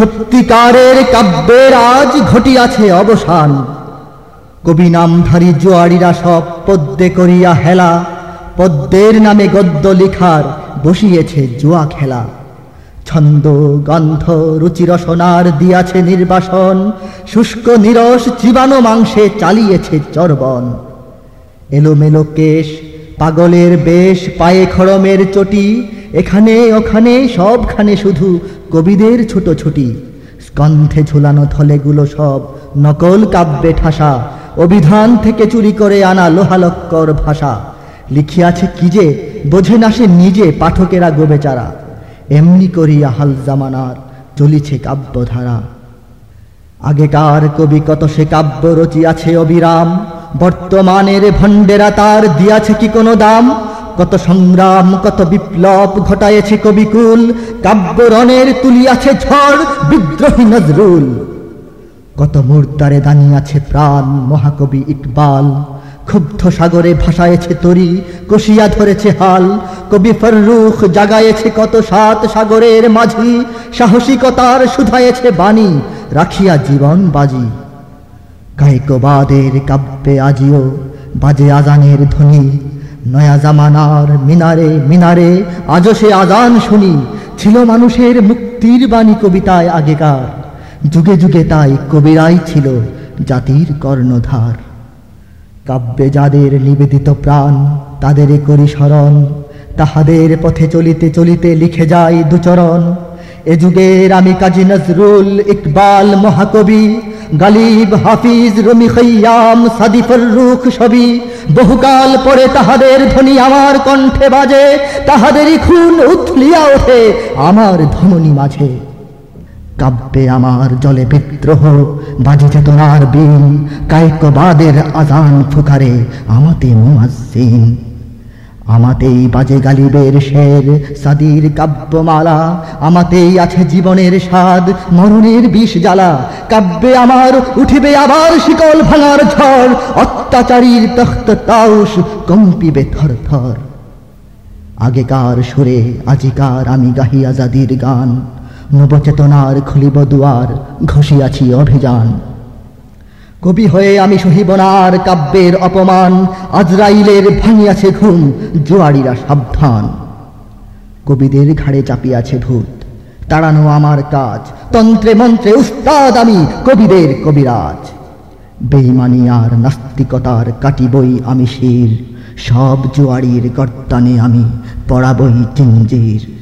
সত্যিকারের কাব্যের আজ ঘটিয়াছে অবসান। কবি নামধারী জোয়ারিরা সব পদ্মে করিয়া হেলা পদ্মের নামে গদ্য লিখার বসিয়েছে জুয়া খেলা। ছন্দ, গন্ধ, রুচি রসনার দিয়াছে নির্বাসন, শুষ্ক নিরস জীবাণু মাংসে চালিয়েছে চর্বণ। এলোমেলো কেশ, পাগলের বেশ, পায়ে খড়মের চটি এখানে, ওখানে, সবখানে শুধু কবিদের ছোট ছুটি। স্কন্ধে ঝুলানো থলেগুলো সব নকল কাব্যে ঠাসা। অভিধান থেকে চুরি করে আনা লোহালক্কর ভাষা। লিখিয়াছে কি যে, বোঝে না সে নিজে পাঠকেরা গোবেচারা। এমনি করিয়া হাল জামানার চলিছে কাব্যধারা। আগেকার কবি কত সে কাব্য রচিয়াছে অবিরাম। বর্তমানের ভণ্ডেরা তার দিয়াছে কি কোনো দাম? কত সংগ্রাম, কত বিপ্লব ঘটায়েছে কবিকুল। কাব্যরণের তুলিয়াছে ঝড়, বিদ্রোহী নজরুল। কত মুর্দারে দাঁড়িয়াছে প্রাণ, মহাকবি ইকবাল। ক্ষুব্ধ সাগরে ভাসায়েছে তরি, কষিয়া ধরেছে হাল। কবি ফররুখ জাগায়েছে কত সাত সাগরের মাঝি। সাহসিকতার শুধায়েছে বাণী, রাখিয়া জীবন বাজি। কায়কবাদের কাব্যে আজিও বাজে আজানের ধ্বনি। নয়া জামানার মিনারে মিনারে আজও সে আজান শুনি, ছিল মানুষের মুক্তির বাণী কবিতায় আগেকার। যুগে যুগে তাই কবিরাই ছিল জাতির কর্ণধার। কাব্যে যাদের নিবেদিত প্রাণ, তাদের করি স্মরণ, তাহাদের পথে চলিতে চলিতে লিখে যাই দুচরণ এ যুগের আমি কাজী নজরুল ইকবাল মহাকবি গালিব হাফিজ রমি খৈয়াম সাদি ফররুখ সবই বহুকাল পরে তাহাদের ধ্বনি আমার কণ্ঠে বাজে, তাহাদেরই খুন উথলিয়া ওঠে আমার ধমনী মাঝে। কাব্যে আমার জলে বিদ্রোহ, বাজে চেতনার বিন কায়কবাদের আজান ফুকারে আমাতে মুয়াজ্জিন। আমাতেই বাজে গালিবের শের, সাদির কাব্যমালা। আমাতেই আছে জীবনের স্বাদ, মরণের বিষ জ্বালা। কাব্যে আমার, উঠিবে আবার শিকল ভাঙার ঝড়। অত্যাচারীর তখ্ত তাউস কম্পিবে থর থর আগেকার সুরে আজিকার আমি গাহি আজাদির গান। নবচেতনার খুলিব দুয়ার, ঘষিয়াছি অভিযান। কবি হয়ে আমি সহিবনার কাব্যের অপমান। আজরাইলের ভাঙিয়াছে ঘুম, জোয়ারিরা সাবধান। কবিদের ঘাড়ে চাপিয়াছে ভূত, তাড়ানো আমার কাজ। তন্ত্রে মন্ত্রে উস্তাদ আমি, কবিদের কবিরাজ। বেইমানি আর নাস্তিকতার কাটিবই আমি শির, সব জোয়ারির গর্দানে আমি পড়াবই চিঞ্জির